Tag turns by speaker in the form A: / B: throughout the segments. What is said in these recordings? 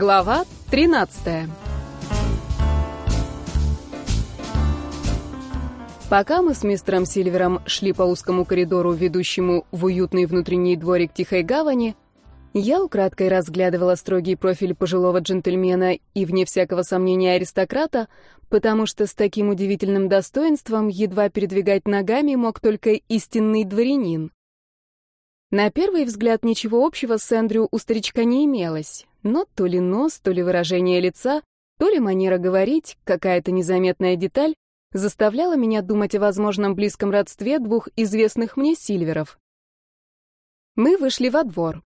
A: Глава 13 Пока мы с мистером Сильвером шли по узкому коридору, ведущему в уютный внутренний дворик Тихой Гавани, я украдкой разглядывала строгий профиль пожилого джентльмена и, вне всякого сомнения, аристократа, потому что с таким удивительным достоинством едва передвигать ногами мог только истинный дворянин. На первый взгляд ничего общего с Эндрю у старичка не имелось, но то ли нос, то ли выражение лица, то ли манера говорить, какая-то незаметная деталь заставляла меня думать о возможном близком родстве двух известных мне Сильверов. Мы вышли во двор.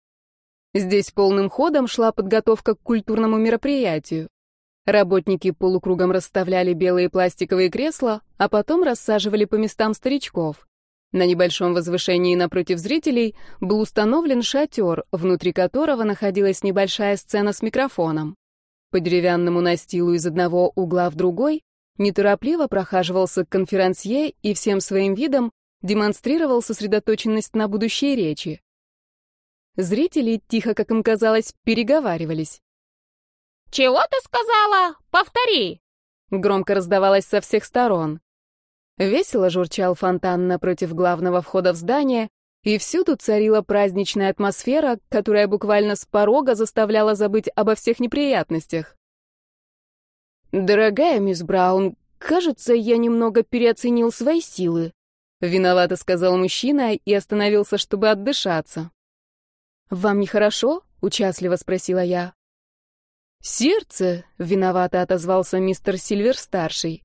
A: Здесь полным ходом шла подготовка к культурному мероприятию. Работники полукругом расставляли белые пластиковые кресла, а потом рассаживали по местам старичков. На небольшом возвышении напротив зрителей был установлен шатер, внутри которого находилась небольшая сцена с микрофоном. По деревянному настилу из одного угла в другой неторопливо прохаживался конферансье и всем своим видом демонстрировал сосредоточенность на будущей речи. Зрители, тихо, как им казалось, переговаривались.
B: «Чего ты сказала? Повтори!»
A: Громко раздавалось со всех сторон. Весело журчал фонтан напротив главного входа в здание, и всюду царила праздничная атмосфера, которая буквально с порога заставляла забыть обо всех неприятностях. «Дорогая мисс Браун, кажется, я немного переоценил свои силы», — виновато сказал мужчина и остановился, чтобы отдышаться. «Вам нехорошо?» — участливо спросила я. «Сердце», — виновато отозвался мистер Сильвер-старший.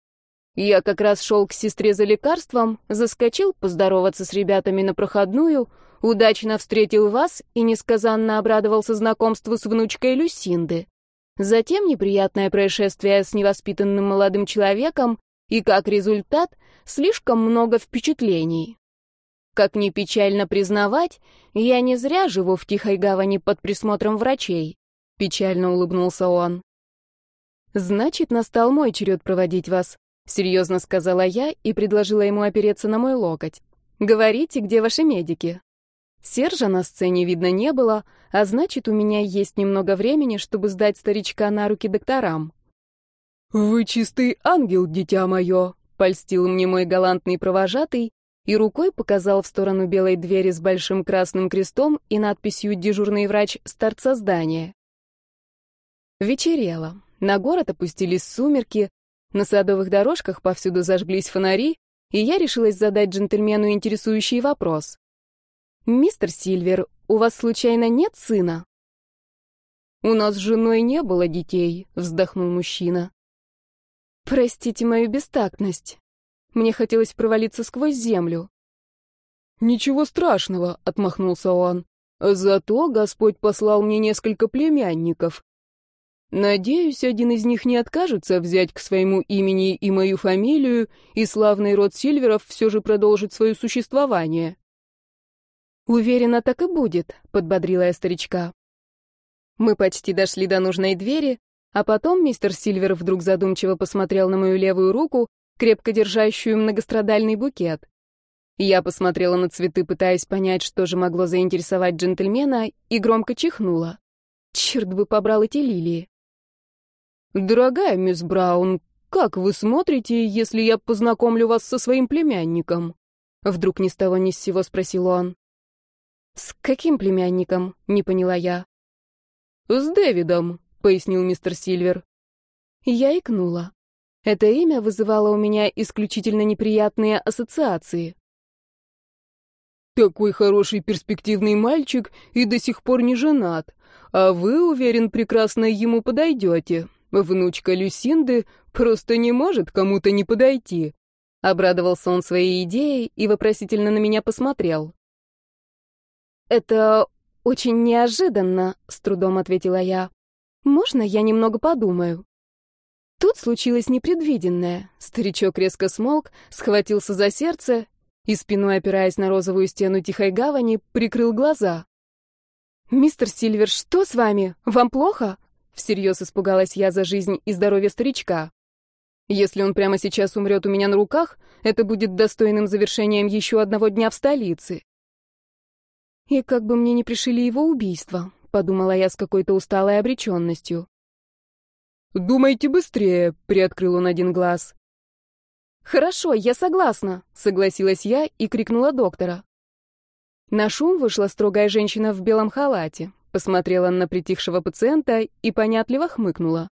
A: «Я как раз шел к сестре за лекарством, заскочил поздороваться с ребятами на проходную, удачно встретил вас и несказанно обрадовался знакомству с внучкой Люсинды. Затем неприятное происшествие с невоспитанным молодым человеком и, как результат, слишком много впечатлений. Как ни печально признавать, я не зря живу в тихой гавани под присмотром врачей. Печально улыбнулся он. Значит, настал мой черед проводить вас, серьезно сказала я и предложила ему опереться на мой локоть. Говорите, где ваши медики? Сержа на сцене видно не было, а значит, у меня есть немного времени, чтобы сдать старичка на руки докторам. «Вы чистый ангел, дитя мое», — польстил мне мой галантный провожатый и рукой показал в сторону белой двери с большим красным крестом и надписью «Дежурный врач с торца здания». Вечерело. На город опустились сумерки, на садовых дорожках повсюду зажглись фонари, и я решилась задать джентльмену интересующий вопрос. «Мистер Сильвер, у вас случайно нет сына?» «У нас с женой не было детей», — вздохнул мужчина. «Простите мою бестактность. Мне хотелось провалиться сквозь землю. «Ничего страшного», — отмахнулся он. «Зато Господь послал мне несколько племянников. Надеюсь, один из них не откажется взять к своему имени и мою фамилию, и славный род Сильверов все же продолжит свое существование». «Уверена, так и будет», — подбодрила я старичка. Мы почти дошли до нужной двери, а потом мистер Сильвер вдруг задумчиво посмотрел на мою левую руку крепко держащую многострадальный букет. Я посмотрела на цветы, пытаясь понять, что же могло заинтересовать джентльмена, и громко чихнула. Черт бы побрал эти лилии. «Дорогая мисс Браун, как вы смотрите, если я познакомлю вас со своим племянником?» Вдруг ни с того ни с сего спросил он. «С каким племянником?» — не поняла я. «С Дэвидом», — пояснил мистер Сильвер. Я икнула. Это имя вызывало у меня исключительно неприятные ассоциации. «Такой хороший перспективный мальчик и до сих пор не женат, а вы, уверен, прекрасно ему подойдете. Внучка Люсинды просто не может кому-то не подойти». Обрадовался он своей идеей и вопросительно на меня посмотрел. «Это очень неожиданно», — с трудом ответила я. «Можно я немного подумаю?» Тут случилось непредвиденное. Старичок резко смолк, схватился за сердце и, спиной опираясь на розовую стену тихой гавани, прикрыл глаза. «Мистер Сильвер, что с вами? Вам плохо?» Всерьез испугалась я за жизнь и здоровье старичка. Если он прямо сейчас умрет у меня на руках, это будет достойным завершением еще одного дня в столице. И как бы мне не пришили его убийство, подумала я с какой-то усталой обреченностью.
C: думайте быстрее», — приоткрыл он один глаз.
A: «Хорошо, я согласна», — согласилась я и крикнула доктора. На шум вышла строгая женщина в белом халате, посмотрела на притихшего пациента и понятливо хмыкнула.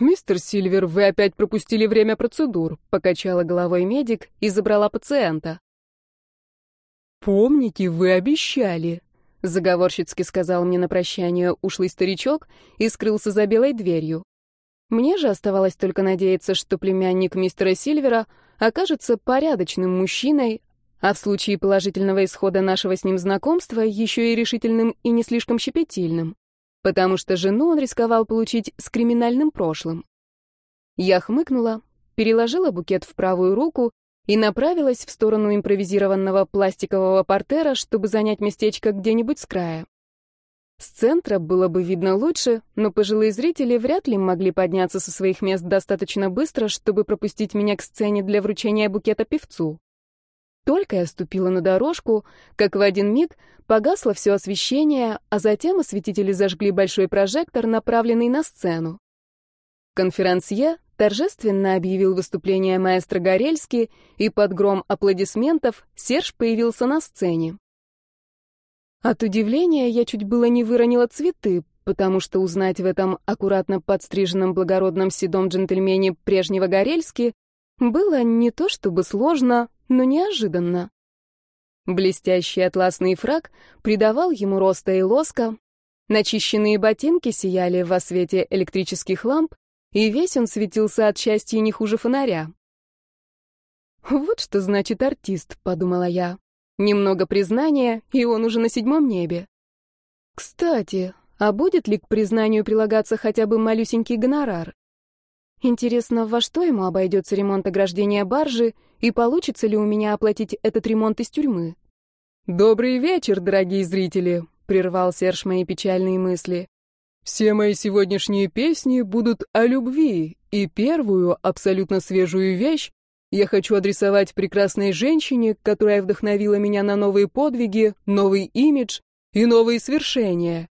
C: «Мистер Сильвер, вы опять пропустили время процедур», — покачала головой медик и забрала пациента. «Помните, вы обещали», — заговорщицки сказал мне на прощание ушлый старичок и скрылся за белой дверью. Мне же оставалось только надеяться, что племянник мистера Сильвера окажется порядочным мужчиной, а в случае положительного исхода нашего с ним знакомства еще и решительным и не слишком щепетильным, потому что жену он рисковал получить с криминальным прошлым. Я хмыкнула, переложила букет в правую руку и направилась в сторону импровизированного пластикового портера, чтобы занять местечко где-нибудь с края. С центра было бы видно лучше, но пожилые зрители вряд ли могли подняться со своих мест достаточно быстро, чтобы пропустить меня к сцене для вручения букета певцу. Только я ступила на дорожку, как в один миг погасло все освещение, а затем осветители зажгли большой прожектор, направленный на сцену. Конферансье торжественно объявил выступление маэстро Горельски, и под гром аплодисментов Серж появился на сцене. От удивления я чуть было не выронила цветы, потому что узнать в этом аккуратно подстриженном благородном седом джентльмене прежнего Горельски было не то чтобы сложно, но неожиданно. Блестящий атласный фраг придавал ему роста и лоска, начищенные ботинки сияли во свете электрических ламп, и весь он светился от счастья не хуже фонаря. «Вот что значит артист», — подумала я. «Немного признания, и он уже на седьмом небе». «Кстати, а будет ли к признанию прилагаться хотя бы малюсенький гонорар? Интересно, во что ему обойдется ремонт ограждения баржи, и получится ли у меня оплатить этот ремонт из тюрьмы? «Добрый вечер, дорогие зрители», — прервал Серж мои печальные мысли. «Все мои сегодняшние песни будут о любви, и первую, абсолютно свежую вещь я хочу адресовать прекрасной женщине, которая вдохновила меня на новые подвиги, новый имидж и новые свершения».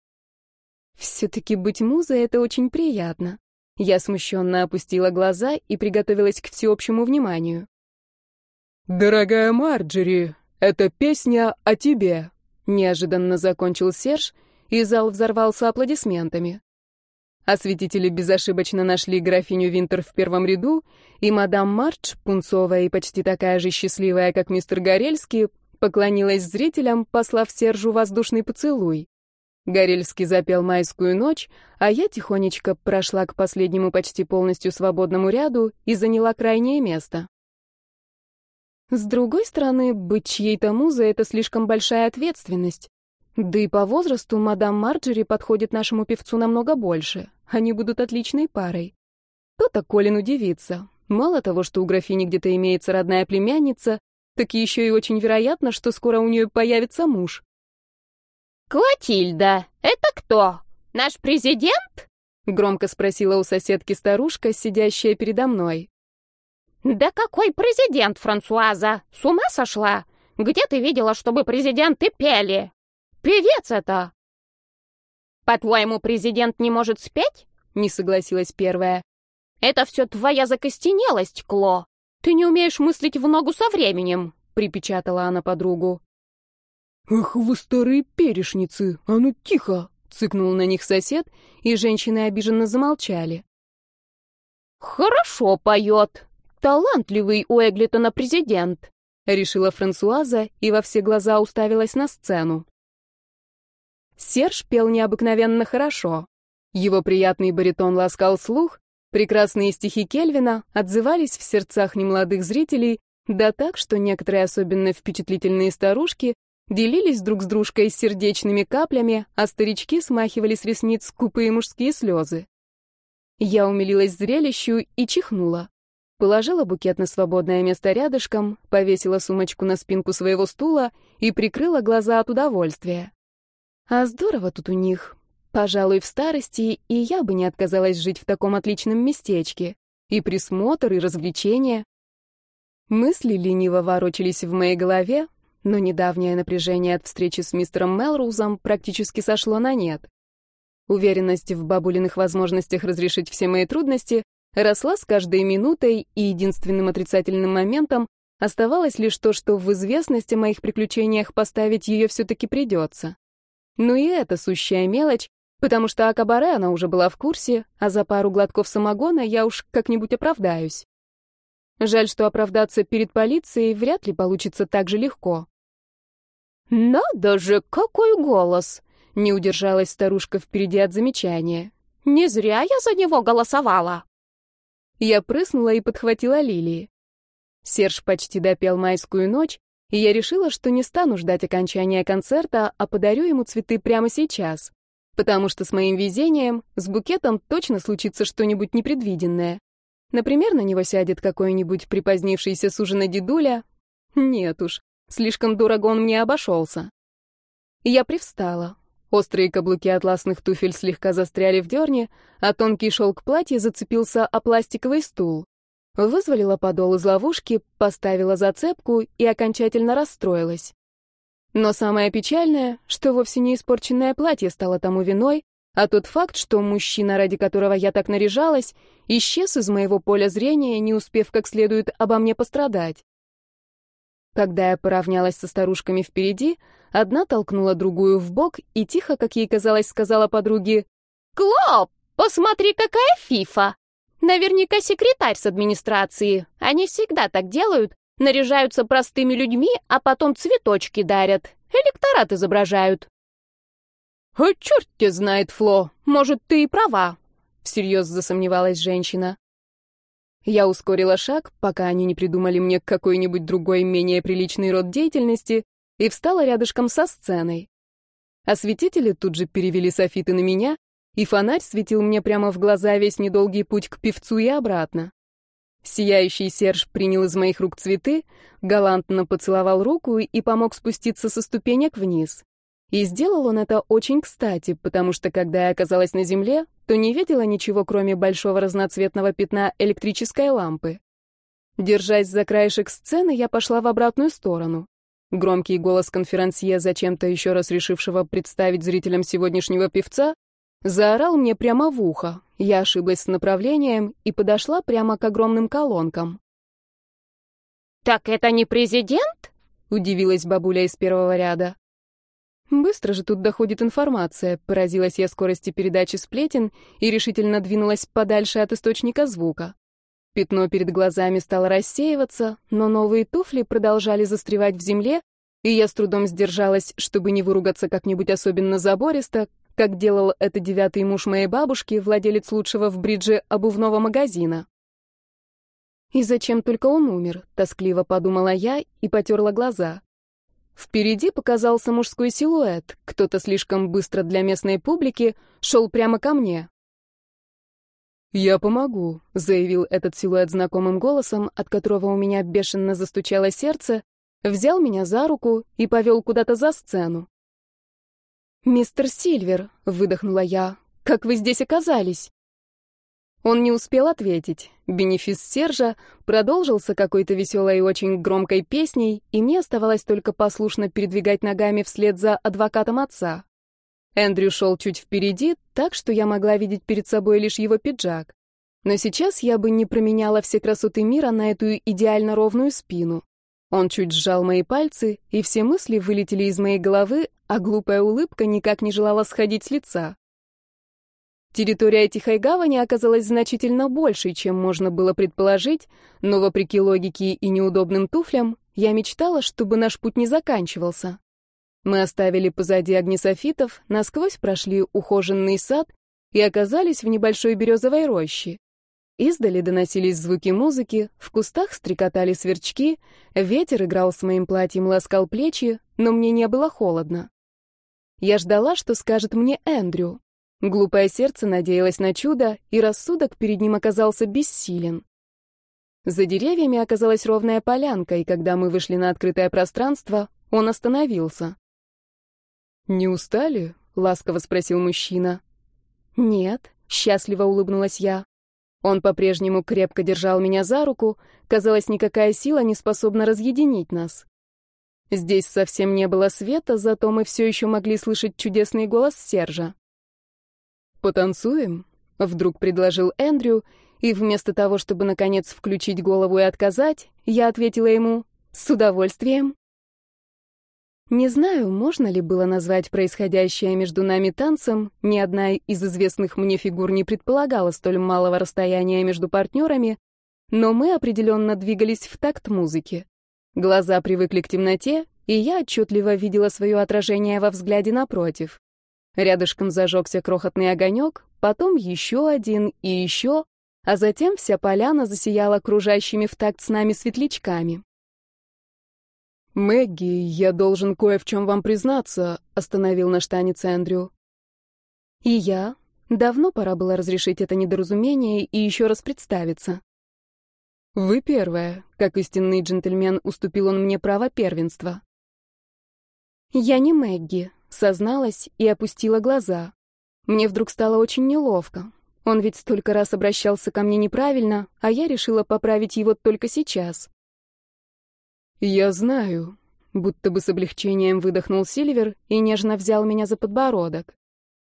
A: Все-таки быть музой — это очень приятно. Я смущенно опустила глаза и приготовилась к всеобщему вниманию.
C: «Дорогая Марджери, это песня о тебе», — неожиданно закончил Серж, и зал взорвался аплодисментами. Осветители безошибочно нашли графиню Винтер в первом ряду, и мадам Мардж, пунцовая и почти такая же счастливая, как мистер Горельский, поклонилась зрителям, послав Сержу воздушный поцелуй. Горельский запел «Майскую ночь», а я тихонечко прошла к последнему почти полностью свободному ряду и заняла крайнее место. С другой стороны, быть чьей-то музой — это слишком большая ответственность. Да и по возрасту мадам Марджери подходит нашему певцу намного больше. Они будут отличной парой. То-то Колин удивится. Мало того, что у графини где-то имеется родная племянница, так еще и очень вероятно, что скоро у нее появится муж.
B: «Клотильда, это кто? Наш президент?»
A: — громко спросила у соседки старушка, сидящая передо мной.
B: «Да какой президент, Франсуаза? С ума сошла? Где ты видела, чтобы президенты пели? Певец это!» «По-твоему, президент не может спеть?» — не согласилась первая. «Это все твоя закостенелость, Кло. Ты не умеешь мыслить в ногу со временем», — припечатала она подругу.
C: «Ах, вы старые перешницы! А ну тихо!» — цыкнул на них сосед, и женщины обиженно замолчали.
B: «Хорошо поет. Талантливый у Эглитона президент», — решила Франсуаза и во все глаза уставилась на сцену.
A: Серж пел необыкновенно хорошо. Его приятный баритон ласкал слух, прекрасные стихи Кельвина отзывались в сердцах немолодых зрителей, да так, что некоторые особенно впечатлительные старушки делились друг с дружкой сердечными каплями, а старички смахивали с ресниц скупые мужские слезы. Я умилилась зрелищу и чихнула. Положила букет на свободное место рядышком, повесила сумочку на спинку своего стула и прикрыла глаза от удовольствия. А здорово тут у них. Пожалуй, в старости и я бы не отказалась жить в таком отличном местечке. И присмотр, и развлечения. Мысли лениво ворочались в моей голове, но недавнее напряжение от встречи с мистером Мелроузом практически сошло на нет. Уверенность в бабулиных возможностях разрешить все мои трудности росла с каждой минутой, и единственным отрицательным моментом оставалось лишь то, что в известность о моих приключениях поставить ее все-таки придется. Ну и это сущая мелочь, потому что о кабаре она уже была в курсе, а за пару глотков самогона я уж как-нибудь оправдаюсь. Жаль, что оправдаться перед полицией вряд ли получится так же легко.
B: «Надо же, какой голос!» — не удержалась старушка впереди от замечания. «Не зря я за него голосовала!»
A: Я прыснула и подхватила лилии. Серж почти допел майскую ночь, и я решила, что не стану ждать окончания концерта, а подарю ему цветы прямо сейчас, потому что с моим везением с букетом точно случится что-нибудь непредвиденное. Например, на него сядет какой-нибудь припозднившийся с ужина дедуля. Нет уж, Слишком дорого он мне обошелся. Я привстала. Острые каблуки атласных туфель слегка застряли в дерне, а тонкий шелк платья зацепился о пластиковый стул. Вызволила подол из ловушки, поставила зацепку и окончательно расстроилась. Но самое печальное, что вовсе не испорченное платье стало тому виной, а тот факт, что мужчина, ради которого я так наряжалась, исчез из моего поля зрения, не успев как следует обо мне пострадать. Когда я поравнялась со старушками впереди, одна толкнула другую в бок и тихо, как ей казалось, сказала подруге,
B: «Клоп, посмотри, какая фифа! Наверняка секретарь с администрации. Они всегда так делают, наряжаются простыми людьми, а потом цветочки дарят, электорат изображают».
A: «А черт тебя знает, Фло, может, ты и права», — всерьез засомневалась женщина. Я ускорила шаг, пока они не придумали мне какой-нибудь другой, менее приличный род деятельности, и встала рядышком со сценой. Осветители тут же перевели софиты на меня, и фонарь светил мне прямо в глаза весь недолгий путь к певцу и обратно. Сияющий Серж принял из моих рук цветы, галантно поцеловал руку и помог спуститься со ступенек вниз. И сделал он это очень кстати, потому что, когда я оказалась на земле, то не видела ничего, кроме большого разноцветного пятна электрической лампы. Держась за краешек сцены, я пошла в обратную сторону. Громкий голос конферансье, зачем-то еще раз решившего представить зрителям сегодняшнего певца, заорал мне прямо в ухо. Я ошиблась с направлением и подошла прямо к огромным колонкам.
B: «Так это не президент?» — удивилась бабуля из первого ряда.
A: Быстро же тут доходит информация. Поразилась я скорости передачи сплетен и решительно двинулась подальше от источника звука. Пятно перед глазами стало рассеиваться, но новые туфли продолжали застревать в земле, и я с трудом сдержалась, чтобы не выругаться как-нибудь особенно забористо, как делал это девятый муж моей бабушки, владелец лучшего в бридже обувного магазина. «И зачем только он умер?» — тоскливо подумала я и потерла глаза. Впереди показался мужской силуэт. Кто-то слишком быстро для местной публики шел прямо ко мне. «Я помогу», — заявил этот силуэт знакомым голосом, от которого у меня бешено застучало сердце, взял меня за руку и повел куда-то за сцену. «Мистер Сильвер», — выдохнула я, — «как вы здесь оказались?» Он не успел ответить. Бенефис Сержа продолжился какой-то веселой и очень громкой песней, и мне оставалось только послушно передвигать ногами вслед за адвокатом отца. Эндрю шел чуть впереди, так что я могла видеть перед собой лишь его пиджак. Но сейчас я бы не променяла все красоты мира на эту идеально ровную спину. Он чуть сжал мои пальцы, и все мысли вылетели из моей головы, а глупая улыбка никак не желала сходить с лица. Территория Тихой Гавани оказалась значительно большей, чем можно было предположить, но, вопреки логике и неудобным туфлям, я мечтала, чтобы наш путь не заканчивался. Мы оставили позади огни софитов, насквозь прошли ухоженный сад и оказались в небольшой березовой роще. Издали доносились звуки музыки, в кустах стрекотали сверчки, ветер играл с моим платьем, ласкал плечи, но мне не было холодно. Я ждала, что скажет мне Эндрю. Глупое сердце надеялось на чудо, и рассудок перед ним оказался бессилен. За деревьями оказалась ровная полянка, и когда мы вышли на открытое пространство, он остановился. «Не устали?» — ласково спросил мужчина. «Нет», — счастливо улыбнулась я. Он по-прежнему крепко держал меня за руку, казалось, никакая сила не способна разъединить нас. Здесь совсем не было света, зато мы все еще могли слышать чудесный голос Сержа.
C: «Потанцуем?» — вдруг предложил Эндрю, и вместо того, чтобы, наконец, включить голову и отказать, я ответила ему «С удовольствием». Не знаю, можно ли было назвать происходящее между нами танцем, ни одна из известных мне фигур не предполагала столь малого расстояния между партнерами, но мы определенно двигались в такт музыки. Глаза привыкли к темноте, и я отчетливо видела свое отражение во взгляде напротив. Рядышком зажегся крохотный огонек, потом еще один и еще, а затем вся поляна засияла кружащими в такт с нами светлячками. «Мэгги, я должен кое в чем вам признаться», — остановил наш танец Эндрю. «И я. Давно пора было разрешить это недоразумение и еще раз представиться». «Вы первая», — как истинный джентльмен уступил он мне право первенства. «Я не Мэгги», — созналась и опустила глаза. Мне вдруг стало очень неловко. Он ведь столько раз обращался ко мне неправильно, а я решила поправить его только сейчас. «Я знаю», — будто бы с облегчением выдохнул Сильвер и нежно взял меня за подбородок.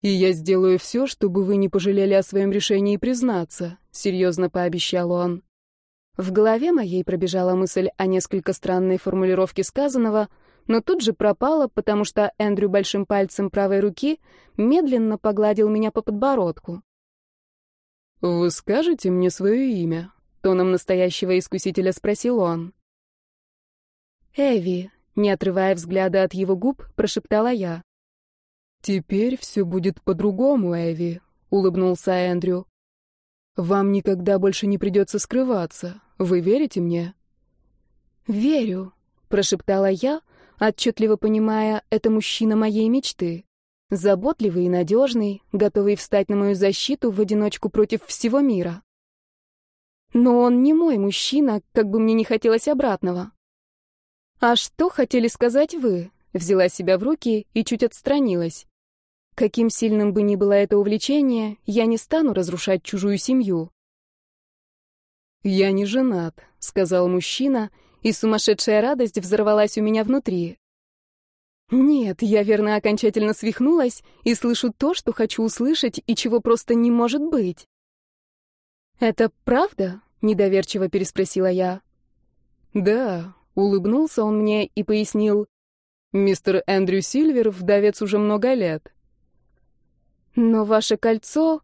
C: «И я сделаю все, чтобы вы не пожалели о своем решении признаться», — серьезно пообещал он. В голове моей пробежала мысль о несколько странной формулировке сказанного, но тут же пропала, потому что Эндрю большим пальцем правой руки медленно погладил меня по подбородку. «Вы скажете мне свое имя?» — тоном настоящего искусителя спросил он. «Эви», — не отрывая взгляда от его губ, прошептала я. «Теперь все будет по-другому, Эви», — улыбнулся Эндрю. «Вам никогда больше не придется скрываться. Вы верите мне?» «Верю», — прошептала я, отчетливо понимая, это мужчина моей мечты. Заботливый и надежный, готовый встать на мою защиту в одиночку против всего мира. Но он не мой мужчина, как бы мне не хотелось обратного. «А что хотели сказать вы?» Взяла себя в руки и чуть отстранилась. Каким сильным бы ни было это увлечение, я не стану разрушать чужую семью. «Я не женат», — сказал мужчина, и сумасшедшая радость взорвалась у меня внутри. Нет, я верно окончательно свихнулась и слышу то, что хочу услышать и чего просто не может быть. «Это правда?» — недоверчиво переспросила я. «Да, Улыбнулся он мне и пояснил. «Мистер Эндрю Сильвер вдовец уже много лет». «Но ваше кольцо...»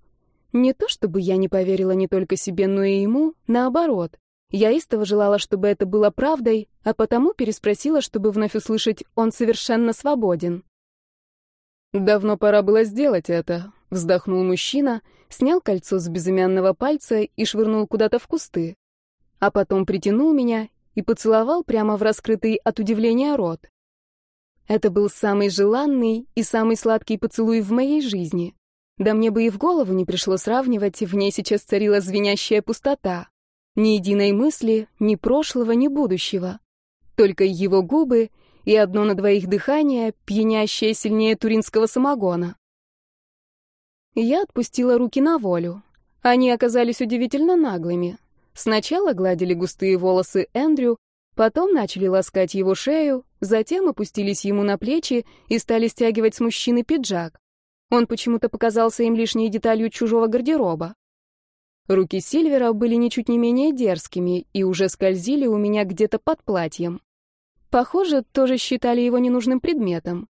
C: Не то чтобы я не поверила не только себе, но и ему, наоборот. Я истово желала, чтобы это было правдой, а потому переспросила, чтобы вновь услышать «он совершенно свободен». «Давно пора было сделать это», — вздохнул мужчина, снял кольцо с безымянного пальца и швырнул куда-то в кусты. А потом притянул меня и поцеловал прямо в раскрытый от удивления рот. Это был самый желанный и самый сладкий поцелуй в моей жизни. Да мне бы и в голову не пришло сравнивать, в ней сейчас царила звенящая пустота. Ни единой мысли, ни прошлого, ни будущего. Только его губы и одно на двоих дыхание, пьянящее сильнее туринского самогона. Я отпустила руки на волю. Они оказались удивительно наглыми. Сначала гладили густые волосы Эндрю, потом начали ласкать его шею, затем опустились ему на плечи и стали стягивать с мужчины пиджак. Он почему-то показался им лишней деталью чужого гардероба. Руки Сильвера были ничуть не менее дерзкими и уже скользили у меня где-то под платьем. Похоже, тоже считали его ненужным предметом.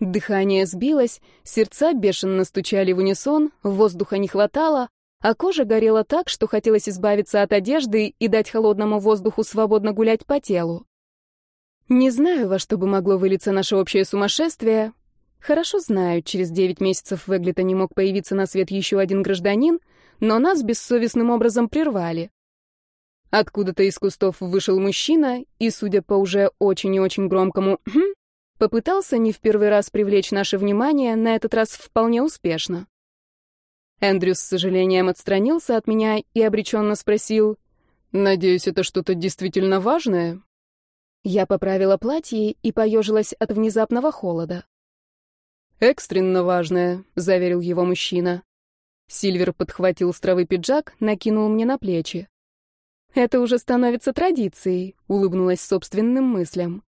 C: Дыхание сбилось, сердца бешено стучали в унисон, воздуха не хватало, а кожа горела так, что хотелось избавиться от одежды и дать холодному воздуху свободно гулять по телу. Не знаю, во что бы могло вылиться наше общее сумасшествие. Хорошо знаю, через девять месяцев в Эглита не мог появиться на свет еще один гражданин, но нас бессовестным образом прервали. Откуда-то из кустов вышел мужчина и, судя по уже очень и очень громкому «хм», попытался не в первый раз привлечь наше внимание, на этот раз вполне успешно. Эндрю с сожалением отстранился от меня и обреченно спросил, «Надеюсь, это что-то действительно важное?» Я поправила платье и поежилась от внезапного холода. «Экстренно важное», — заверил его мужчина. Сильвер подхватил с травы пиджак, накинул мне на плечи. «Это уже становится традицией», — улыбнулась собственным мыслям.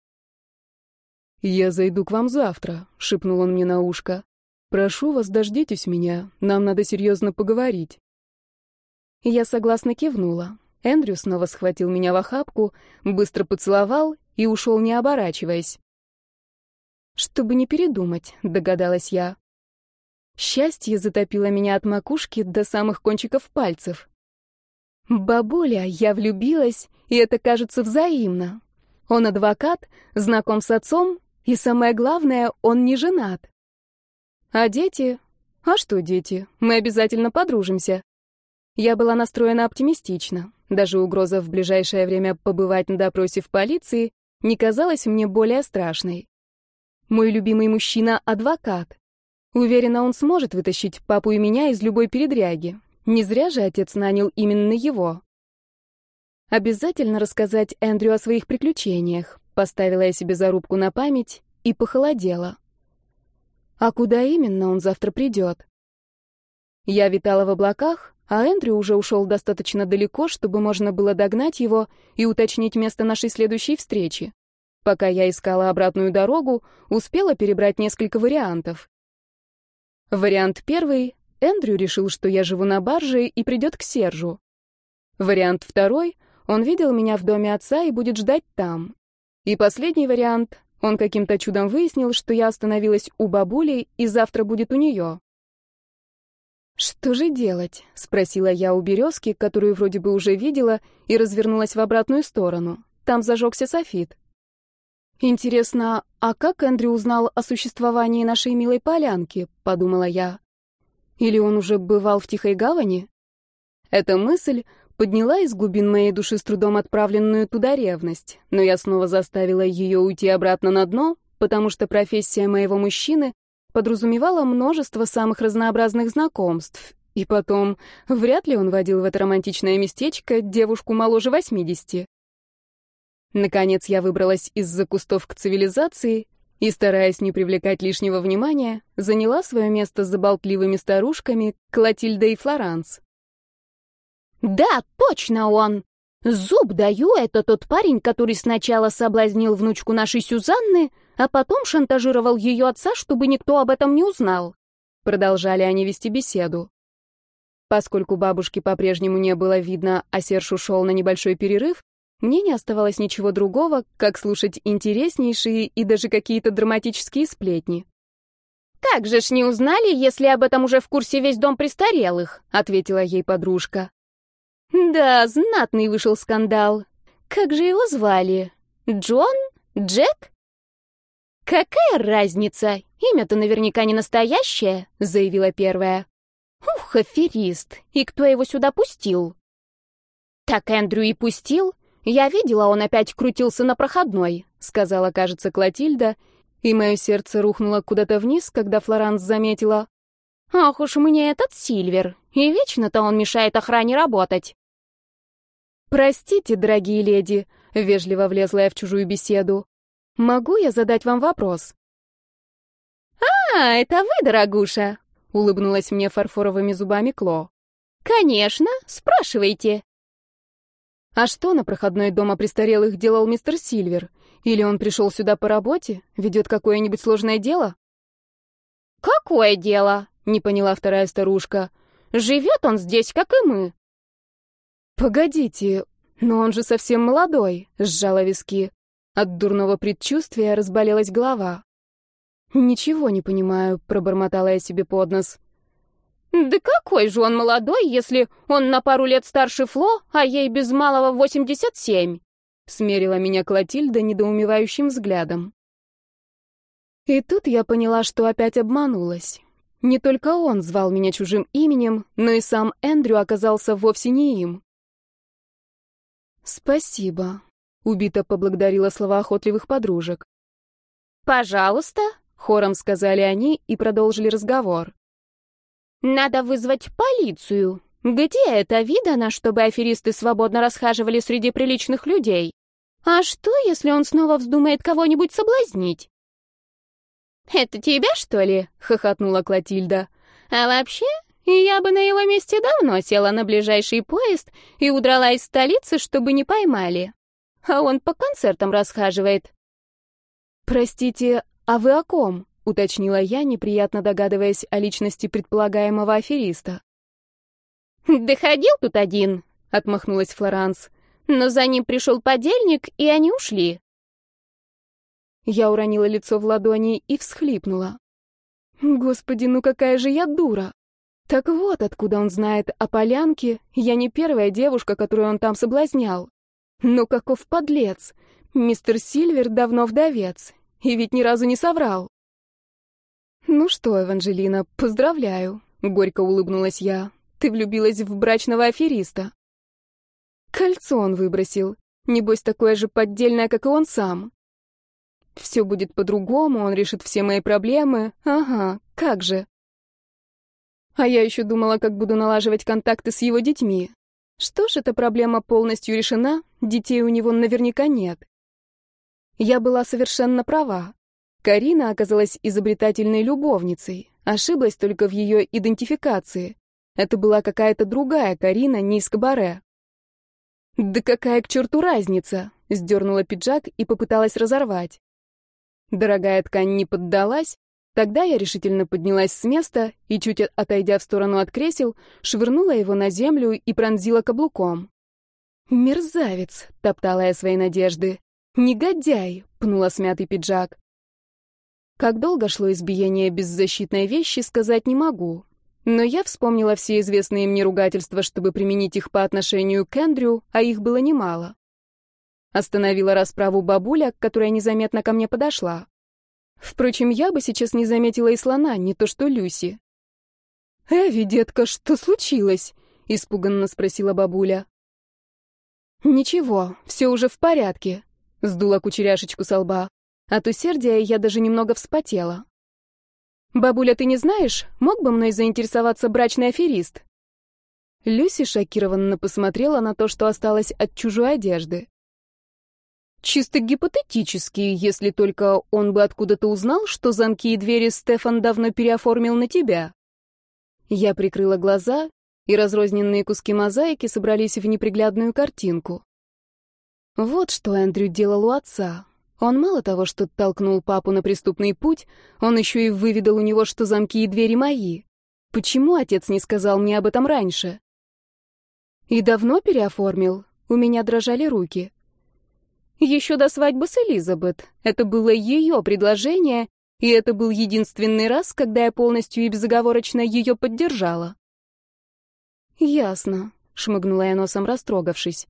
C: «Я зайду к вам завтра», — шепнул он мне на ушко. «Прошу вас, дождитесь меня. Нам надо серьезно поговорить».
A: Я согласно кивнула. Эндрю снова схватил меня в охапку, быстро поцеловал и ушел, не оборачиваясь. «Чтобы не передумать», — догадалась я. Счастье затопило меня от макушки до самых кончиков пальцев. «Бабуля, я влюбилась, и это кажется взаимно. Он адвокат, знаком с отцом, и самое главное, он не женат. А дети? А что дети? Мы обязательно подружимся». Я была настроена оптимистично. Даже угроза в ближайшее время побывать на допросе в полиции не казалась мне более страшной. Мой любимый мужчина — адвокат. Уверена, он сможет вытащить папу и меня из любой передряги. Не зря же отец нанял именно его. Обязательно рассказать Эндрю о своих приключениях. Поставила я себе зарубку на память и похолодела. А куда именно он завтра придет? Я витала в облаках, а Эндрю уже ушел достаточно далеко, чтобы можно было догнать его и уточнить место нашей следующей встречи. Пока я искала обратную дорогу, успела перебрать несколько вариантов. Вариант первый — Эндрю решил, что я живу на барже и придет к Сержу. Вариант второй — он видел меня в доме отца и будет ждать там. И последний вариант — он каким-то чудом выяснил, что я остановилась у бабули и завтра будет у нее. «Что же делать?» — спросила я у березки, которую вроде бы уже видела, и развернулась в обратную сторону. Там зажегся софит. «Интересно, а как Эндрю узнал о существовании нашей милой полянки?» — подумала я. «Или он уже бывал в Тихой гавани?» Эта мысль подняла из глубин моей души с трудом отправленную туда ревность, но я снова заставила ее уйти обратно на дно, потому что профессия моего мужчины подразумевала множество самых разнообразных знакомств. И потом, вряд ли он водил в это романтичное местечко девушку моложе восьмидесяти. Наконец я выбралась из-за кустов к цивилизации и, стараясь не привлекать лишнего внимания, заняла свое место за болтливыми старушками Клотильдой и Флоранс.
B: «Да, точно он! Зуб даю, это тот парень, который сначала соблазнил внучку нашей Сюзанны, а потом шантажировал ее отца, чтобы никто об этом не узнал».
A: Продолжали они вести беседу. Поскольку бабушки по-прежнему не было видно, а Серж ушел на небольшой перерыв, мне не оставалось ничего другого, как слушать интереснейшие и даже какие-то драматические сплетни.
B: «Как же ж не узнали, если об этом уже в курсе весь дом престарелых?» — ответила ей подружка. «Да, знатный вышел скандал. Как же его звали? Джон? Джек?» «Какая разница? Имя-то наверняка не настоящее», — заявила первая. «Ух, аферист! И кто его сюда пустил?» «Так Эндрю и пустил. «Я видела, он опять крутился на проходной», — сказала, кажется, Клотильда, и мое сердце рухнуло куда-то вниз, когда Флоранс заметила. «Ах уж мне этот Сильвер, и вечно-то он мешает охране работать».
A: «Простите, дорогие леди», — вежливо влезла я в чужую беседу. «Могу я задать вам вопрос?»
B: «А, это вы, дорогуша», — улыбнулась мне фарфоровыми зубами Кло. «Конечно, спрашивайте».
A: А что на проходной дома престарелых делал мистер Сильвер? Или он пришел сюда по работе? Ведет какое-нибудь сложное дело?
B: «Какое дело?» — не поняла вторая старушка. «Живет он здесь, как и мы».
A: «Погодите, но он же совсем молодой», — сжала виски. От дурного предчувствия разболелась голова. «Ничего не понимаю», — пробормотала я себе под нос.
B: «Да какой же он молодой, если он на пару лет старше Фло, а ей без малого восемьдесят семь?» — смерила меня Клотильда недоумевающим взглядом.
A: И тут я поняла, что опять обманулась. Не только он звал меня чужим именем, но и сам Эндрю оказался вовсе не им. «Спасибо», — убито поблагодарила слова охотливых подружек.
B: «Пожалуйста», — хором сказали они и продолжили разговор. Надо вызвать полицию. Где это видано, чтобы аферисты свободно расхаживали среди приличных людей? А что, если он снова вздумает кого-нибудь соблазнить? «Это тебя, что ли?» — хохотнула Клотильда. «А вообще, я бы на его месте давно села на ближайший поезд и удрала из столицы, чтобы не поймали. А он по концертам расхаживает».
A: «Простите, а вы о ком?» Уточнила я, неприятно догадываясь о личности предполагаемого афериста.
B: «Доходил тут один», — отмахнулась Флоранс. «Но за ним пришел подельник, и они ушли».
A: Я уронила лицо в ладони и всхлипнула. Господи, ну какая же я дура! Так вот, откуда он знает о полянке, я не первая девушка, которую он там соблазнял. Но каков подлец! Мистер Сильвер давно вдовец, и ведь ни разу не соврал. «Ну что, Эванжелина, поздравляю», — горько улыбнулась я. «Ты влюбилась в брачного афериста». Кольцо он выбросил. Небось, такое же поддельное, как и он сам. Все будет по-другому, он решит все мои проблемы. Ага, как же. А я еще думала, как буду налаживать контакты с его детьми. Что ж, эта проблема полностью решена, детей у него наверняка нет. Я была совершенно права. Карина оказалась изобретательной любовницей, ошиблась только в ее идентификации. Это была какая-то другая Карина, не из кабаре. «Да какая к черту разница?» — сдернула пиджак и попыталась разорвать. Дорогая ткань не поддалась, тогда я решительно поднялась с места и, чуть отойдя в сторону от кресел, швырнула его на землю и пронзила каблуком. «Мерзавец!» — топтала я свои надежды. «Негодяй!» — пнула смятый пиджак. Как долго шло избиение беззащитной вещи, сказать не могу. Но я вспомнила все известные мне ругательства, чтобы применить их по отношению к Эндрю, а их было немало. Остановила расправу бабуля, которая незаметно ко мне подошла. Впрочем, я бы сейчас не заметила и слона, не то что Люси. «Эви, детка, что случилось?» — испуганно спросила бабуля. «Ничего, все уже в порядке», — сдула кучеряшечку со лба. От усердия я даже немного вспотела. «Бабуля, ты не знаешь, мог бы мной заинтересоваться брачный аферист?» Люси шокированно посмотрела на то, что осталось от чужой одежды. Чисто гипотетически, если только он бы откуда-то узнал, что замки и двери Стефан давно переоформил на тебя. Я прикрыла глаза, и разрозненные куски мозаики собрались в неприглядную картинку. Вот что Эндрю делал у отца. Он мало того, что толкнул папу на преступный путь, он еще и выведал у него, что замки и двери мои. Почему отец не сказал мне об этом раньше? И давно переоформил? У меня дрожали руки. Еще до свадьбы с Элизабет. Это было ее предложение, и это был единственный раз, когда я полностью и безоговорочно ее поддержала. «Ясно», — шмыгнула я носом, растрогавшись.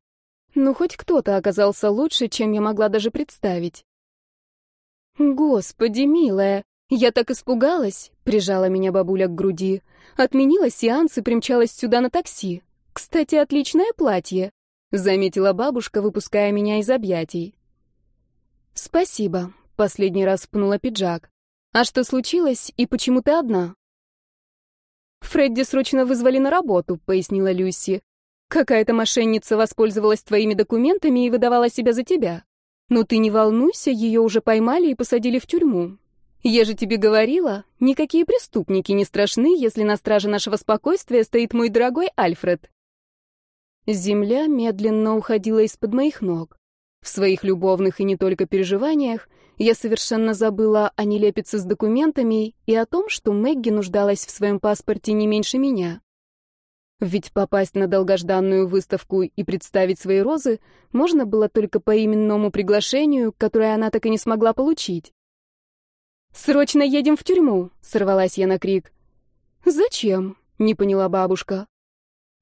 A: «Ну, хоть кто-то оказался лучше, чем я могла даже представить». «Господи, милая, я так испугалась», — прижала меня бабуля к груди. Отменила сеанс и примчалась сюда на такси. Кстати, отличное платье. — заметила бабушка, выпуская меня из объятий. «Спасибо», — последний раз пнула пиджак. «А что случилось и почему ты одна?» «Фредди срочно вызвали на работу», — пояснила Люси. «Какая-то мошенница воспользовалась твоими документами и выдавала себя за тебя. Но ты не волнуйся, ее уже поймали и посадили в тюрьму. Я же тебе говорила, никакие преступники не страшны, если на страже нашего спокойствия стоит мой дорогой Альфред». Земля медленно уходила из-под моих ног. В своих любовных и не только переживаниях я совершенно забыла о нелепице с документами и о том, что Мэгги нуждалась в своем паспорте не меньше меня. Ведь попасть на долгожданную выставку и представить свои розы можно было только по именному приглашению, которое она так и не смогла получить. «Срочно едем в тюрьму!» — сорвалась я на крик. «Зачем?» — не поняла бабушка.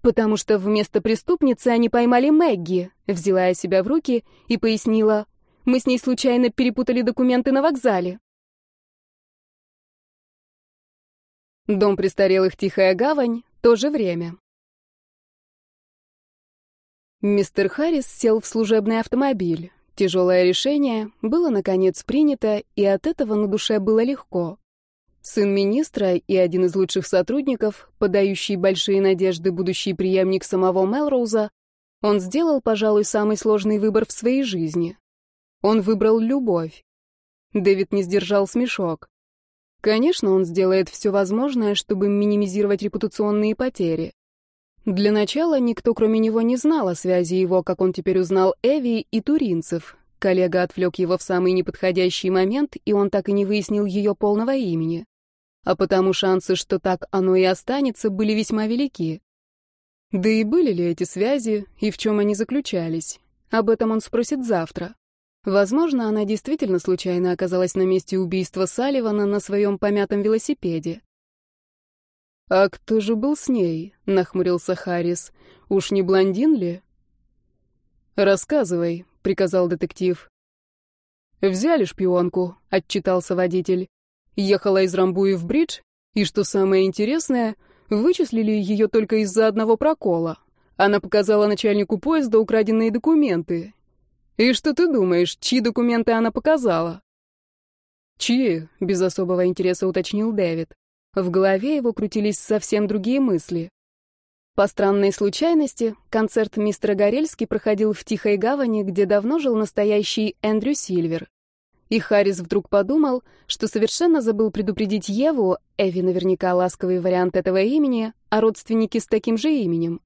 A: «Потому что вместо преступницы они поймали Мэгги», — взяла я себя в руки и пояснила. «Мы с ней случайно перепутали документы на вокзале». Дом престарелых «Тихая гавань» — то же время. Мистер Харрис сел в служебный автомобиль. Тяжелое решение было, наконец, принято, и от этого на душе было легко. Сын министра и один из лучших сотрудников, подающий большие надежды будущий преемник самого Мелроуза, он сделал, пожалуй, самый сложный выбор в своей жизни. Он выбрал любовь. Дэвид не сдержал смешок. Конечно, он сделает все возможное, чтобы минимизировать репутационные потери. Для начала никто, кроме него, не знал о связи его, как он теперь узнал, Эви и туринцев. Коллега отвлек его в самый неподходящий момент, и он так и не выяснил ее полного имени. А потому шансы, что так оно и останется, были весьма велики. Да и были ли эти связи, и в чем они заключались? Об этом он спросит завтра. Возможно, она действительно случайно оказалась на месте убийства Салливана на своем помятом велосипеде. «А кто же был с ней?» — нахмурился Харрис. «Уж не блондин ли?» «Рассказывай», — приказал детектив. «Взяли шпионку», — отчитался водитель. «Ехала из Рамбуи в бридж, и, что самое интересное, вычислили ее только из-за одного прокола. Она показала начальнику поезда украденные документы. И что ты думаешь, чьи документы она показала?» «Чьи?» — без особого интереса уточнил Дэвид. В голове его крутились совсем другие мысли. По странной случайности, концерт мистера Горельски проходил в Тихой Гавани, где давно жил настоящий Эндрю Сильвер. И Харрис вдруг подумал, что совершенно забыл предупредить Еву, Эви наверняка ласковый вариант этого имени, а родственники с таким же именем.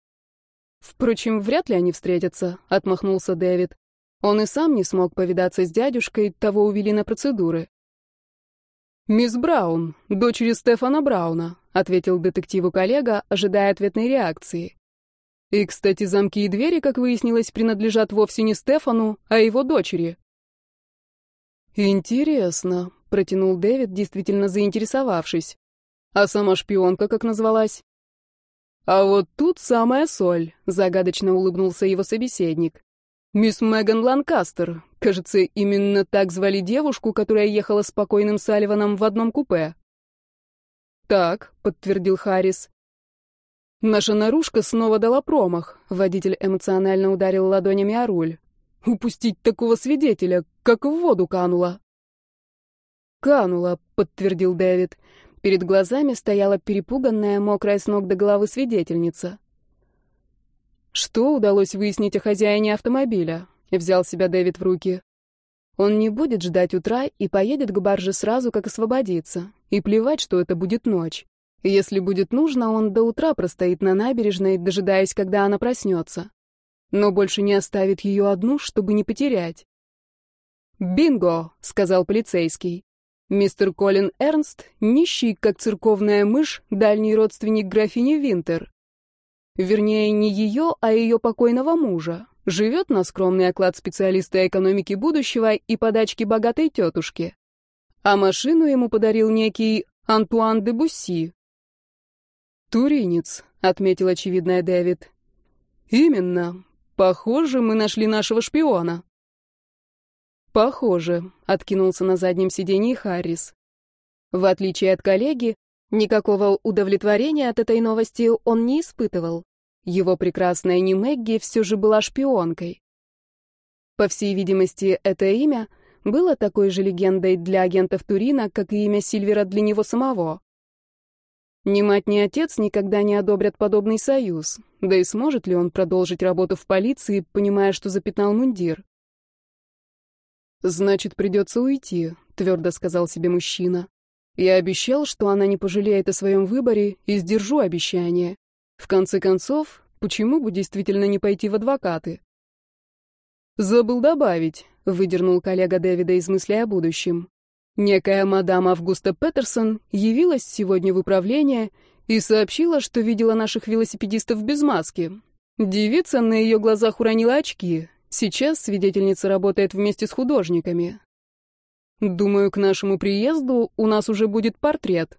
A: «Впрочем, вряд ли они встретятся», — отмахнулся Дэвид. Он и сам не смог повидаться с дядюшкой, того увели на процедуры. «Мисс Браун, дочери Стефана Брауна», — ответил детективу коллега, ожидая ответной реакции. «И, кстати, замки и двери, как выяснилось, принадлежат вовсе не Стефану, а его дочери». «Интересно», — протянул Дэвид, действительно заинтересовавшись. «А сама шпионка как назвалась?» «А вот тут самая соль», — загадочно улыбнулся его собеседник. «Мисс Меган Ланкастер. Кажется, именно так звали девушку, которая ехала с покойным Салливаном в одном купе». «Так», — подтвердил Харрис. «Наша наружка снова дала промах», — водитель эмоционально ударил ладонями о руль. «Упустить такого свидетеля, как в воду канула». «Канула», — подтвердил Дэвид. Перед глазами стояла перепуганная, мокрая с ног до головы свидетельница. Что удалось выяснить о хозяине автомобиля? Взял себя Дэвид в руки. Он не будет ждать утра и поедет к барже сразу, как освободится. И плевать, что это будет ночь. Если будет нужно, он до утра простоит на набережной, дожидаясь, когда она проснется. Но больше не оставит ее одну, чтобы не потерять. «Бинго!» — сказал полицейский. Мистер Колин Эрнст, нищий, как церковная мышь, дальний родственник графини Винтер. Вернее, не ее, а ее покойного мужа. Живет на скромный оклад специалиста экономики будущего и подачки богатой тетушки. А машину ему подарил некий Антуан де Бусси. «Туринец», — отметил очевидная Дэвид. «Именно. Похоже, мы нашли нашего шпиона». «Похоже», — откинулся на заднем сиденье Харрис. В отличие от коллеги, никакого удовлетворения от этой новости он не испытывал. Его прекрасная не Мэгги все же была шпионкой. По всей видимости, это имя было такой же легендой для агентов Турина, как и имя Сильвера для него самого. Ни мать, ни отец никогда не одобрят подобный союз, да и сможет ли он продолжить работу в полиции, понимая, что запятнал мундир. «Значит, придется уйти», — твердо сказал себе мужчина. «Я обещал, что она не пожалеет о своем выборе, и сдержу обещание. В конце концов, почему бы действительно не пойти в адвокаты? Забыл добавить, выдернул коллега Дэвида из мысли о будущем. Некая мадам Августа Петерсон явилась сегодня в управление и сообщила, что видела наших велосипедистов без маски. Девица на ее глазах уронила очки. Сейчас свидетельница работает вместе с художниками. Думаю, к нашему приезду у нас уже будет портрет.